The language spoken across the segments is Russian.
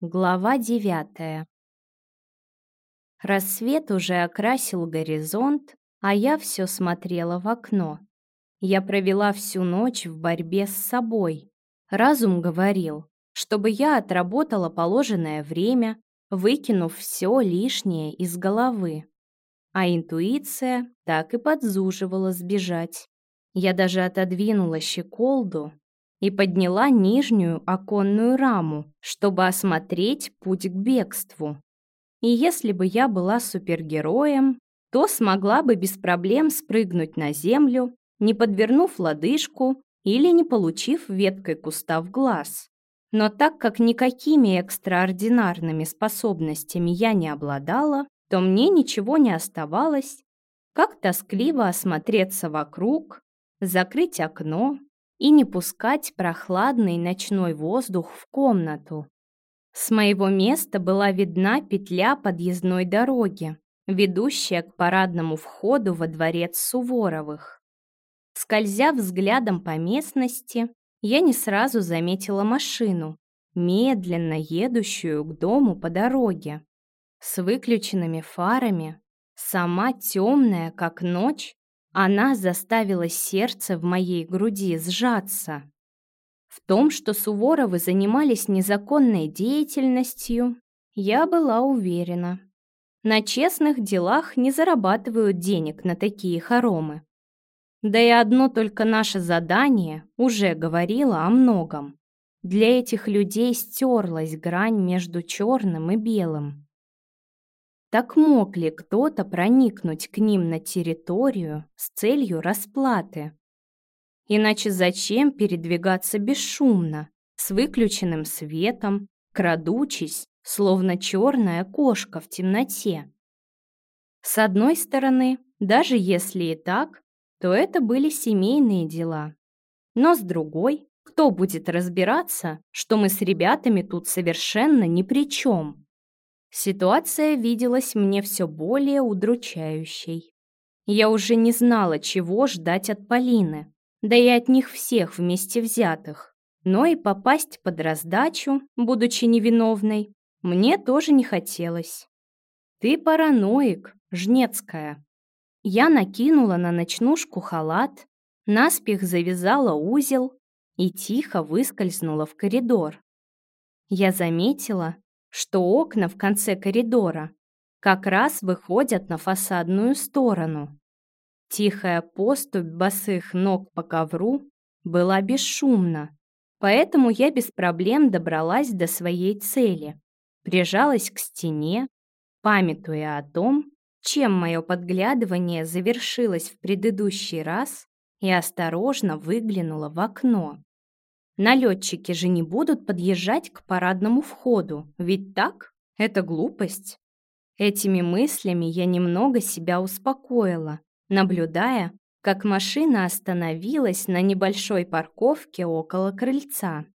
Глава девятая Рассвет уже окрасил горизонт, а я все смотрела в окно. Я провела всю ночь в борьбе с собой. Разум говорил, чтобы я отработала положенное время, выкинув все лишнее из головы. А интуиция так и подзуживала сбежать. Я даже отодвинула щеколду и подняла нижнюю оконную раму, чтобы осмотреть путь к бегству. И если бы я была супергероем, то смогла бы без проблем спрыгнуть на землю, не подвернув лодыжку или не получив веткой куста в глаз. Но так как никакими экстраординарными способностями я не обладала, то мне ничего не оставалось, как тоскливо осмотреться вокруг, закрыть окно и не пускать прохладный ночной воздух в комнату. С моего места была видна петля подъездной дороги, ведущая к парадному входу во дворец Суворовых. Скользя взглядом по местности, я не сразу заметила машину, медленно едущую к дому по дороге. С выключенными фарами, сама темная, как ночь, она заставила сердце в моей груди сжаться. В том, что Суворовы занимались незаконной деятельностью, я была уверена. На честных делах не зарабатывают денег на такие хоромы. Да и одно только наше задание уже говорило о многом. Для этих людей стерлась грань между черным и белым. Так мог ли кто-то проникнуть к ним на территорию с целью расплаты? Иначе зачем передвигаться бесшумно, с выключенным светом, крадучись, словно черная кошка в темноте? С одной стороны, даже если и так, то это были семейные дела. Но с другой, кто будет разбираться, что мы с ребятами тут совершенно ни при чем? Ситуация виделась мне все более удручающей. Я уже не знала, чего ждать от Полины, да и от них всех вместе взятых. Но и попасть под раздачу, будучи невиновной, мне тоже не хотелось. «Ты параноик, Жнецкая». Я накинула на ночнушку халат, наспех завязала узел и тихо выскользнула в коридор. Я заметила, что окна в конце коридора как раз выходят на фасадную сторону. Тихая поступь босых ног по ковру была бесшумна, поэтому я без проблем добралась до своей цели, прижалась к стене, памятуя о том, чем мое подглядывание завершилось в предыдущий раз, и осторожно выглянула в окно. Налетчики же не будут подъезжать к парадному входу, ведь так? Это глупость. Этими мыслями я немного себя успокоила, наблюдая, как машина остановилась на небольшой парковке около крыльца.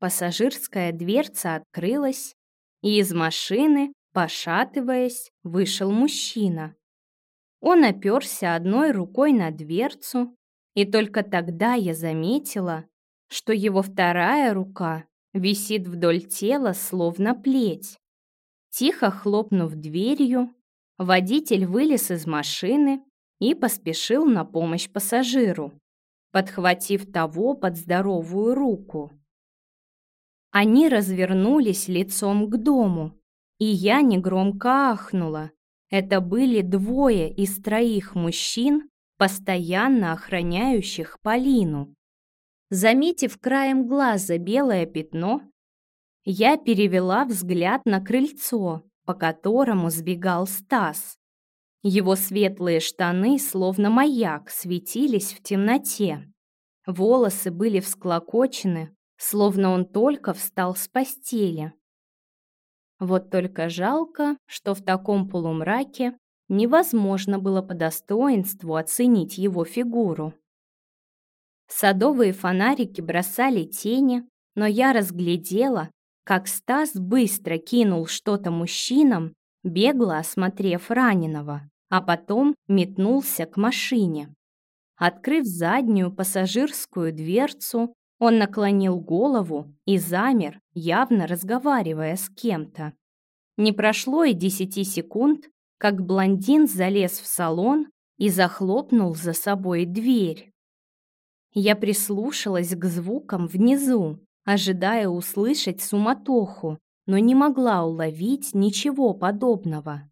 Пассажирская дверца открылась, и из машины, пошатываясь, вышел мужчина. Он оперся одной рукой на дверцу, и только тогда я заметила, что его вторая рука висит вдоль тела, словно плеть. Тихо хлопнув дверью, водитель вылез из машины и поспешил на помощь пассажиру, подхватив того под здоровую руку. Они развернулись лицом к дому, и я негромко ахнула. Это были двое из троих мужчин, постоянно охраняющих Полину. Заметив краем глаза белое пятно, я перевела взгляд на крыльцо, по которому сбегал Стас. Его светлые штаны, словно маяк, светились в темноте. Волосы были всклокочены, словно он только встал с постели. Вот только жалко, что в таком полумраке невозможно было по достоинству оценить его фигуру. Садовые фонарики бросали тени, но я разглядела, как Стас быстро кинул что-то мужчинам, бегло осмотрев раненого, а потом метнулся к машине. Открыв заднюю пассажирскую дверцу, Он наклонил голову и замер, явно разговаривая с кем-то. Не прошло и десяти секунд, как блондин залез в салон и захлопнул за собой дверь. Я прислушалась к звукам внизу, ожидая услышать суматоху, но не могла уловить ничего подобного.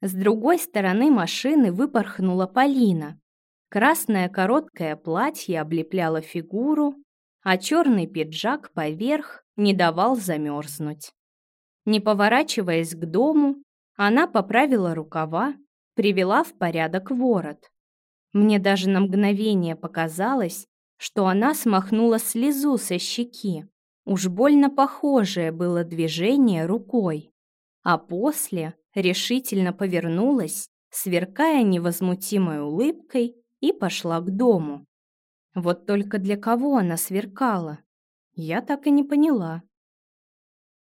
С другой стороны машины выпорхнула Полина. Красное короткое платье облепляло фигуру, а черный пиджак поверх не давал замерзнуть. Не поворачиваясь к дому, она поправила рукава, привела в порядок ворот. Мне даже на мгновение показалось, что она смахнула слезу со щеки. Уж больно похожее было движение рукой. А после решительно повернулась, сверкая невозмутимой улыбкой, и пошла к дому. Вот только для кого она сверкала, я так и не поняла.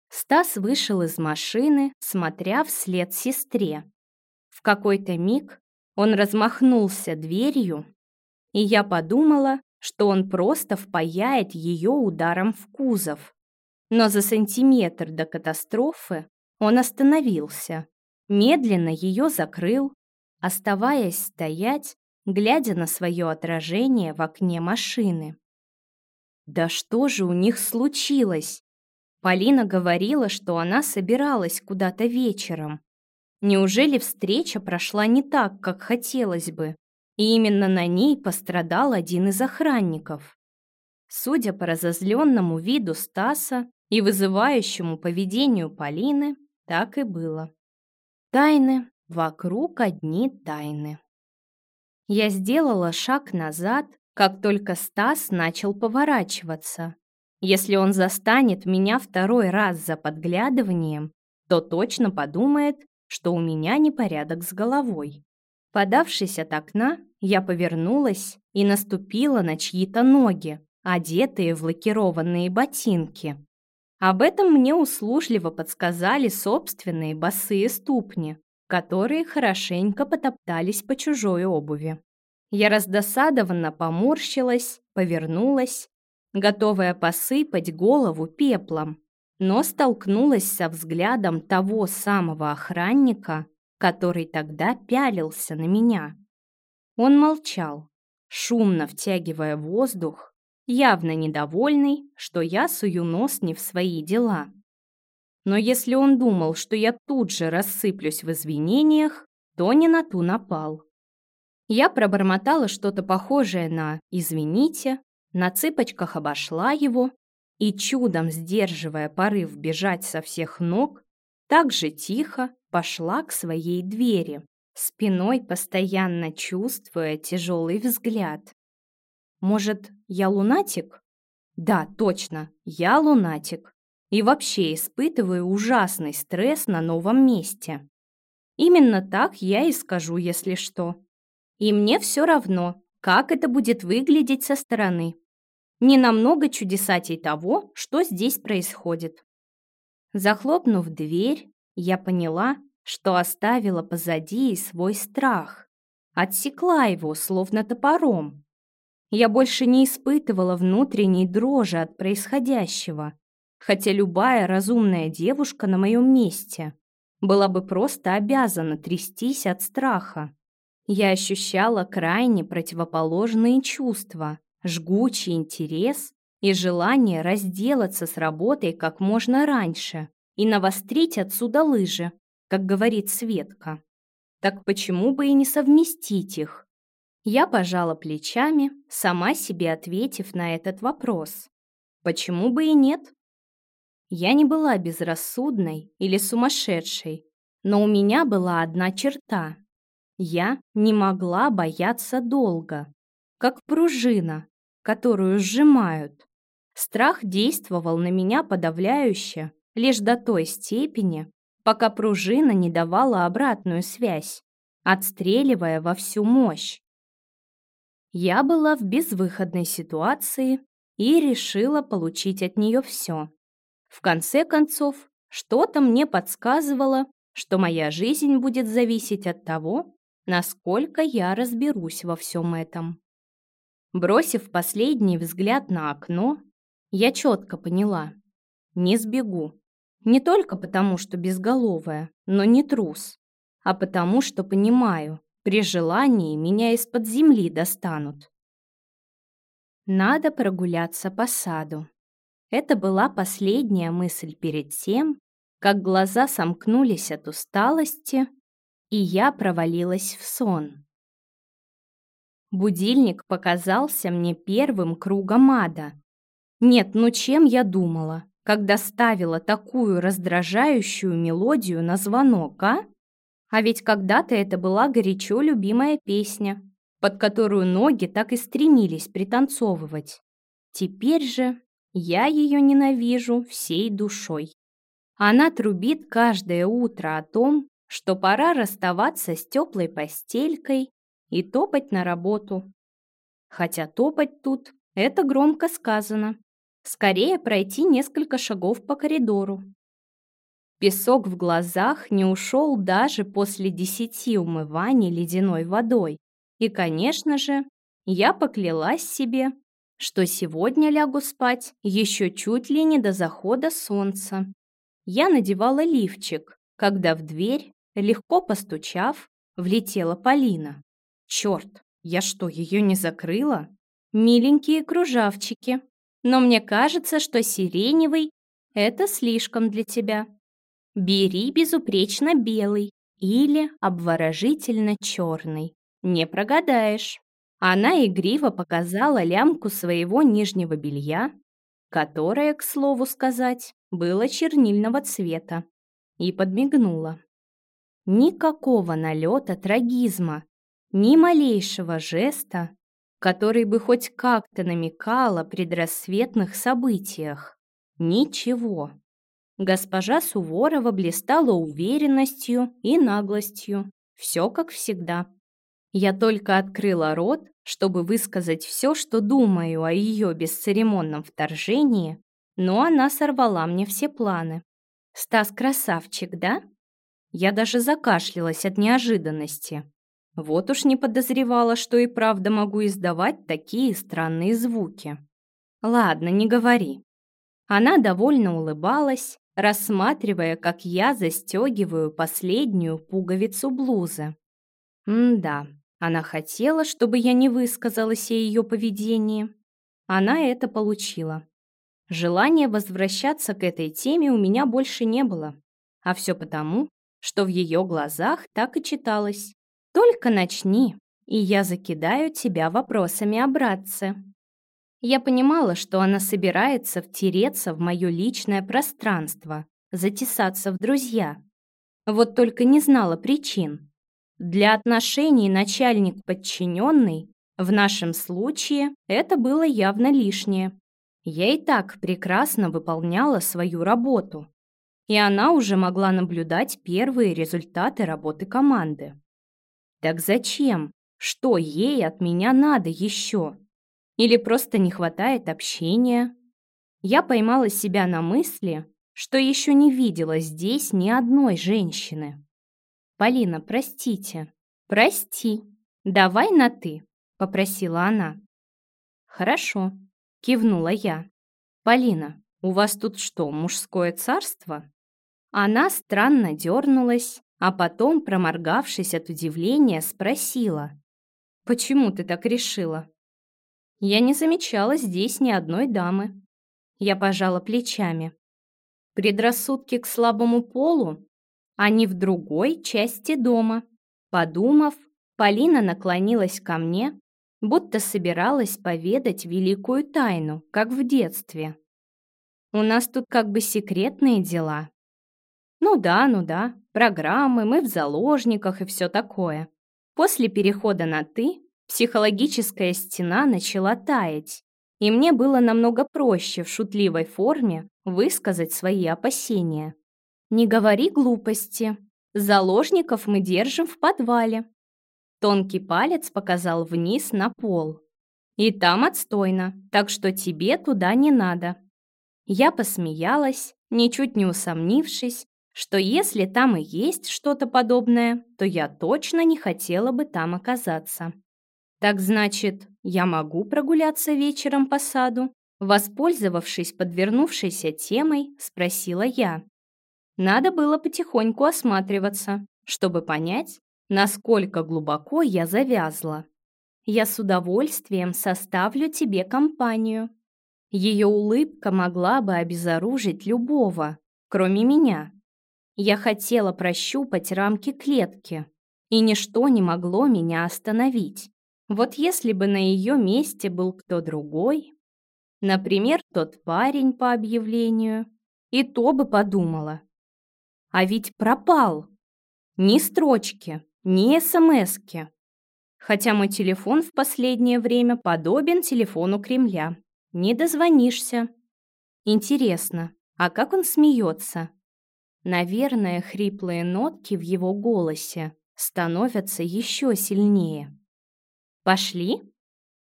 Стас вышел из машины, смотря вслед сестре. В какой-то миг он размахнулся дверью, и я подумала, что он просто впаяет ее ударом в кузов. Но за сантиметр до катастрофы он остановился, медленно ее закрыл, оставаясь стоять, глядя на свое отражение в окне машины. Да что же у них случилось? Полина говорила, что она собиралась куда-то вечером. Неужели встреча прошла не так, как хотелось бы? И именно на ней пострадал один из охранников. Судя по разозленному виду Стаса и вызывающему поведению Полины, так и было. Тайны, вокруг одни тайны. Я сделала шаг назад, как только Стас начал поворачиваться. Если он застанет меня второй раз за подглядыванием, то точно подумает, что у меня непорядок с головой. Подавшись от окна, я повернулась и наступила на чьи-то ноги, одетые в лакированные ботинки. Об этом мне услужливо подсказали собственные босые ступни, которые хорошенько потоптались по чужой обуви. Я раздосадованно поморщилась, повернулась, готовая посыпать голову пеплом, но столкнулась со взглядом того самого охранника, который тогда пялился на меня. Он молчал, шумно втягивая воздух, явно недовольный, что я сую нос не в свои дела. Но если он думал, что я тут же рассыплюсь в извинениях, то не на ту напал. Я пробормотала что-то похожее на «извините», на цыпочках обошла его и, чудом сдерживая порыв бежать со всех ног, так же тихо пошла к своей двери, спиной постоянно чувствуя тяжелый взгляд. Может, я лунатик? Да, точно, я лунатик. И вообще испытываю ужасный стресс на новом месте. Именно так я и скажу, если что. И мне все равно, как это будет выглядеть со стороны. Не намного чудесатей того, что здесь происходит. Захлопнув дверь, я поняла, что оставила позади и свой страх. Отсекла его, словно топором. Я больше не испытывала внутренней дрожи от происходящего, хотя любая разумная девушка на моем месте была бы просто обязана трястись от страха. Я ощущала крайне противоположные чувства, жгучий интерес и желание разделаться с работой как можно раньше и навострить отсюда лыжи, как говорит Светка. Так почему бы и не совместить их? Я пожала плечами, сама себе ответив на этот вопрос. Почему бы и нет? Я не была безрассудной или сумасшедшей, но у меня была одна черта. Я не могла бояться долго, как пружина, которую сжимают. Страх действовал на меня подавляюще лишь до той степени, пока пружина не давала обратную связь, отстреливая во всю мощь. Я была в безвыходной ситуации и решила получить от нее все. В конце концов, что-то мне подсказывало, что моя жизнь будет зависеть от того, насколько я разберусь во всем этом. Бросив последний взгляд на окно, я четко поняла. Не сбегу. Не только потому, что безголовая, но не трус, а потому, что понимаю, при желании меня из-под земли достанут. Надо прогуляться по саду. Это была последняя мысль перед тем, как глаза сомкнулись от усталости, и я провалилась в сон. Будильник показался мне первым кругом ада. Нет, ну чем я думала, когда ставила такую раздражающую мелодию на звонок, а? А ведь когда-то это была горячо любимая песня, под которую ноги так и стремились пританцовывать. Теперь же я ее ненавижу всей душой. Она трубит каждое утро о том, что пора расставаться с теплой постелькой и топать на работу. Хотя топать тут – это громко сказано. Скорее пройти несколько шагов по коридору. Песок в глазах не ушел даже после десяти умываний ледяной водой. И, конечно же, я поклялась себе, что сегодня лягу спать еще чуть ли не до захода солнца. Я надевала лифчик, когда в дверь, легко постучав, влетела Полина. Черт, я что, ее не закрыла? Миленькие кружавчики. Но мне кажется, что сиреневый — это слишком для тебя. Бери безупречно белый или обворожительно черный. Не прогадаешь. Она игриво показала лямку своего нижнего белья, которое, к слову сказать, было чернильного цвета, и подмигнула. Никакого налета трагизма ни малейшего жеста, который бы хоть как-то намекал о предрассветных событиях. Ничего. Госпожа Суворова блистала уверенностью и наглостью. Все как всегда. Я только открыла рот, чтобы высказать все, что думаю о ее бесцеремонном вторжении, но она сорвала мне все планы. «Стас красавчик, да?» Я даже закашлялась от неожиданности. Вот уж не подозревала, что и правда могу издавать такие странные звуки. Ладно, не говори. Она довольно улыбалась, рассматривая, как я застегиваю последнюю пуговицу блузы. М-да, она хотела, чтобы я не высказалась о ее поведении. Она это получила. Желания возвращаться к этой теме у меня больше не было. А все потому, что в ее глазах так и читалось. «Только начни, и я закидаю тебя вопросами о братце». Я понимала, что она собирается втереться в мое личное пространство, затесаться в друзья. Вот только не знала причин. Для отношений начальник-подчиненный в нашем случае это было явно лишнее. Я и так прекрасно выполняла свою работу и она уже могла наблюдать первые результаты работы команды. Так зачем? Что ей от меня надо еще? Или просто не хватает общения? Я поймала себя на мысли, что еще не видела здесь ни одной женщины. «Полина, простите». «Прости. Давай на «ты», — попросила она. «Хорошо», — кивнула я. «Полина, у вас тут что, мужское царство?» Она странно дернулась, а потом, проморгавшись от удивления, спросила. «Почему ты так решила?» «Я не замечала здесь ни одной дамы». Я пожала плечами. Предрассудки к слабому полу? Они в другой части дома. Подумав, Полина наклонилась ко мне, будто собиралась поведать великую тайну, как в детстве. «У нас тут как бы секретные дела», ну да, ну да, программы, мы в заложниках и все такое. После перехода на «ты» психологическая стена начала таять, и мне было намного проще в шутливой форме высказать свои опасения. «Не говори глупости. Заложников мы держим в подвале». Тонкий палец показал вниз на пол. «И там отстойно, так что тебе туда не надо». Я посмеялась, ничуть не усомнившись, что если там и есть что-то подобное, то я точно не хотела бы там оказаться. Так значит, я могу прогуляться вечером по саду? Воспользовавшись подвернувшейся темой, спросила я. Надо было потихоньку осматриваться, чтобы понять, насколько глубоко я завязла. Я с удовольствием составлю тебе компанию. Ее улыбка могла бы обезоружить любого, кроме меня. Я хотела прощупать рамки клетки, и ничто не могло меня остановить. Вот если бы на ее месте был кто другой, Например, тот парень по объявлению. И то бы подумала. А ведь пропал. Ни строчки, ни смски. Хотя мой телефон в последнее время подобен телефону Кремля. Не дозвонишься. Интересно, а как он смеется? Наверное, хриплые нотки в его голосе становятся еще сильнее. Пошли?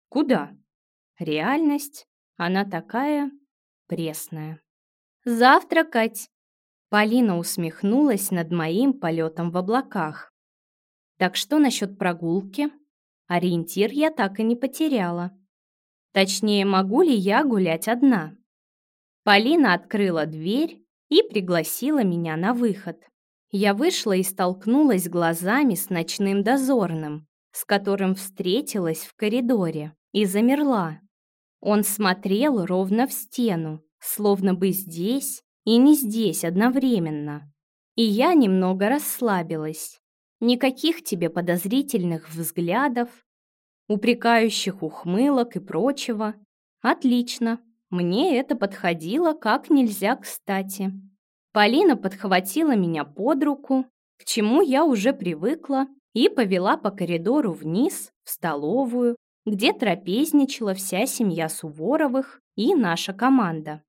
Куда? Реальность она такая пресная. «Завтракать!» Полина усмехнулась над моим полетом в облаках. «Так что насчет прогулки?» Ориентир я так и не потеряла. Точнее, могу ли я гулять одна? Полина открыла дверь и пригласила меня на выход. Я вышла и столкнулась глазами с ночным дозорным, с которым встретилась в коридоре, и замерла. Он смотрел ровно в стену, словно бы здесь и не здесь одновременно. И я немного расслабилась. Никаких тебе подозрительных взглядов, упрекающих ухмылок и прочего. Отлично, мне это подходило как нельзя кстати. Полина подхватила меня под руку, к чему я уже привыкла, и повела по коридору вниз, в столовую, где трапезничала вся семья Суворовых и наша команда.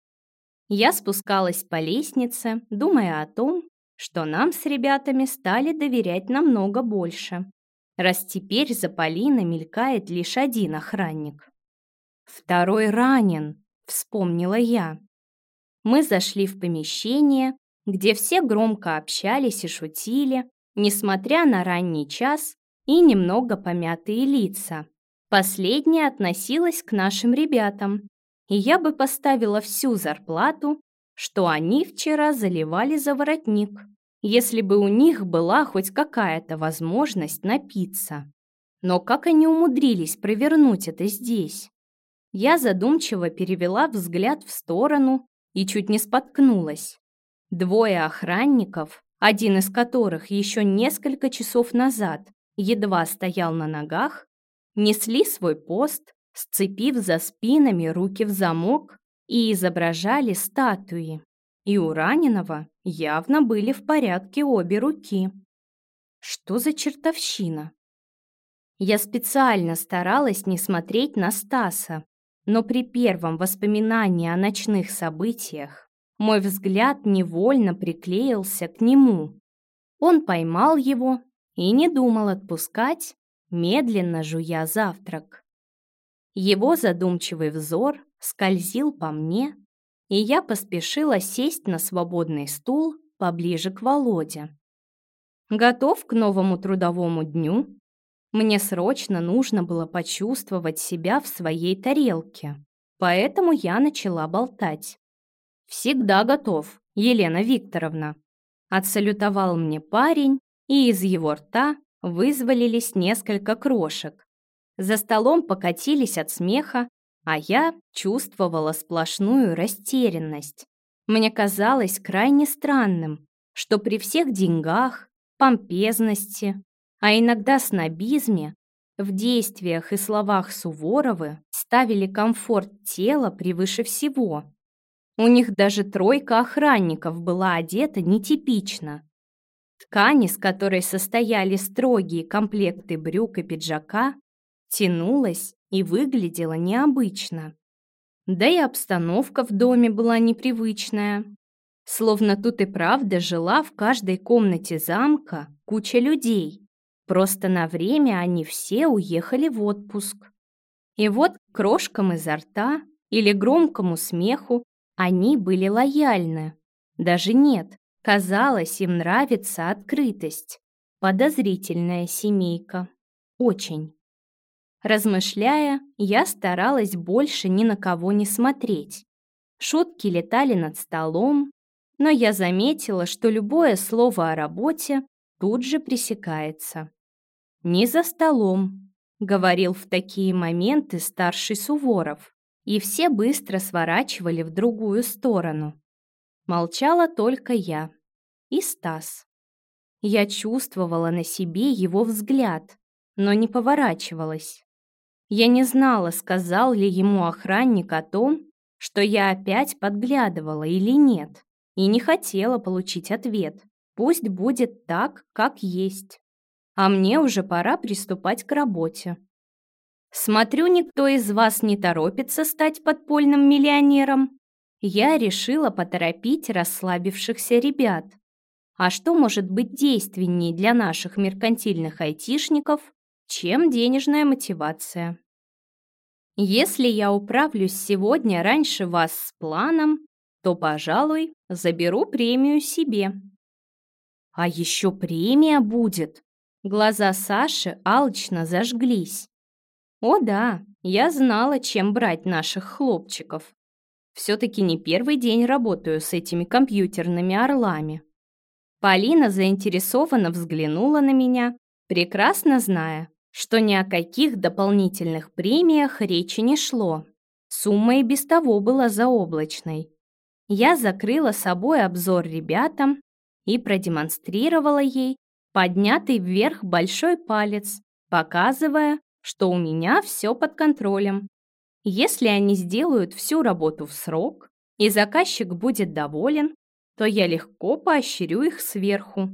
Я спускалась по лестнице, думая о том, что нам с ребятами стали доверять намного больше, раз теперь за Полиной мелькает лишь один охранник. «Второй ранен», — вспомнила я. Мы зашли в помещение, где все громко общались и шутили, несмотря на ранний час и немного помятые лица. Последняя относилась к нашим ребятам, и я бы поставила всю зарплату, что они вчера заливали за воротник, если бы у них была хоть какая-то возможность напиться. Но как они умудрились провернуть это здесь? Я задумчиво перевела взгляд в сторону и чуть не споткнулась. Двое охранников, один из которых еще несколько часов назад едва стоял на ногах, несли свой пост, сцепив за спинами руки в замок и изображали статуи. И у раненого явно были в порядке обе руки. Что за чертовщина? Я специально старалась не смотреть на Стаса, но при первом воспоминании о ночных событиях мой взгляд невольно приклеился к нему. Он поймал его и не думал отпускать, медленно жуя завтрак. Его задумчивый взор скользил по мне, и я поспешила сесть на свободный стул поближе к Володе. Готов к новому трудовому дню? Мне срочно нужно было почувствовать себя в своей тарелке, поэтому я начала болтать. «Всегда готов, Елена Викторовна», — отсалютовал мне парень, и из его рта вызволились несколько крошек. За столом покатились от смеха, а я чувствовала сплошную растерянность. Мне казалось крайне странным, что при всех деньгах, помпезности, а иногда снобизме, в действиях и словах Суворовы ставили комфорт тела превыше всего. У них даже тройка охранников была одета нетипично. Ткань, из которой состояли строгие комплекты брюк и пиджака, тянулась и выглядела необычно. Да и обстановка в доме была непривычная. Словно тут и правда жила в каждой комнате замка куча людей. Просто на время они все уехали в отпуск. И вот крошкам изо рта или громкому смеху они были лояльны. Даже нет, Казалось, им нравится открытость. Подозрительная семейка. Очень. Размышляя, я старалась больше ни на кого не смотреть. Шутки летали над столом, но я заметила, что любое слово о работе тут же пресекается. «Не за столом», — говорил в такие моменты старший Суворов, и все быстро сворачивали в другую сторону. Молчала только я и Стас. Я чувствовала на себе его взгляд, но не поворачивалась. Я не знала, сказал ли ему охранник о том, что я опять подглядывала или нет, и не хотела получить ответ. Пусть будет так, как есть. А мне уже пора приступать к работе. Смотрю, никто из вас не торопится стать подпольным миллионером. Я решила поторопить расслабившихся ребят. А что может быть действеннее для наших меркантильных айтишников, чем денежная мотивация? Если я управлюсь сегодня раньше вас с планом, то, пожалуй, заберу премию себе. А еще премия будет. Глаза Саши алчно зажглись. О да, я знала, чем брать наших хлопчиков. Все-таки не первый день работаю с этими компьютерными орлами. Полина заинтересованно взглянула на меня, прекрасно зная, что ни о каких дополнительных премиях речи не шло. Сумма и без того была заоблачной. Я закрыла собой обзор ребятам и продемонстрировала ей поднятый вверх большой палец, показывая, что у меня все под контролем. Если они сделают всю работу в срок, и заказчик будет доволен, то я легко поощрю их сверху.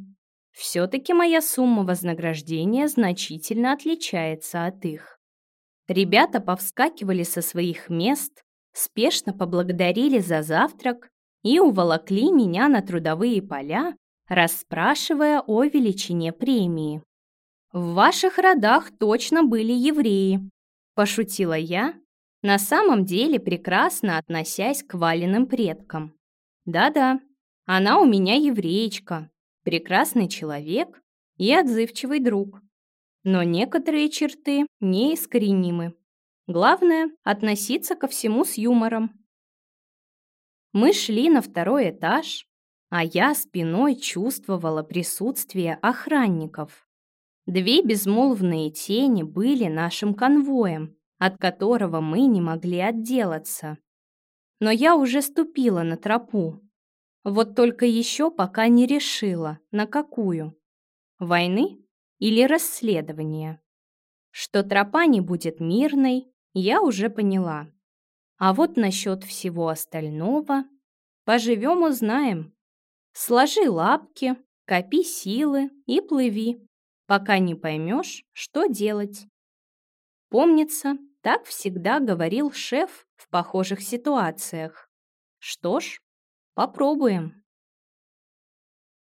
Все-таки моя сумма вознаграждения значительно отличается от их. Ребята повскакивали со своих мест, спешно поблагодарили за завтрак и уволокли меня на трудовые поля, расспрашивая о величине премии. «В ваших родах точно были евреи», – пошутила я, на самом деле прекрасно относясь к Валиным предкам. «Да-да, она у меня евреечка, прекрасный человек и отзывчивый друг. Но некоторые черты неискоренимы. Главное – относиться ко всему с юмором. Мы шли на второй этаж, а я спиной чувствовала присутствие охранников. Две безмолвные тени были нашим конвоем, от которого мы не могли отделаться. Но я уже ступила на тропу, вот только еще пока не решила, на какую. Войны или расследования. Что тропа не будет мирной, я уже поняла. А вот насчет всего остального поживем узнаем. Сложи лапки, копи силы и плыви, пока не поймешь, что делать. Помнится, так всегда говорил шеф в похожих ситуациях. Что ж, Попробуем.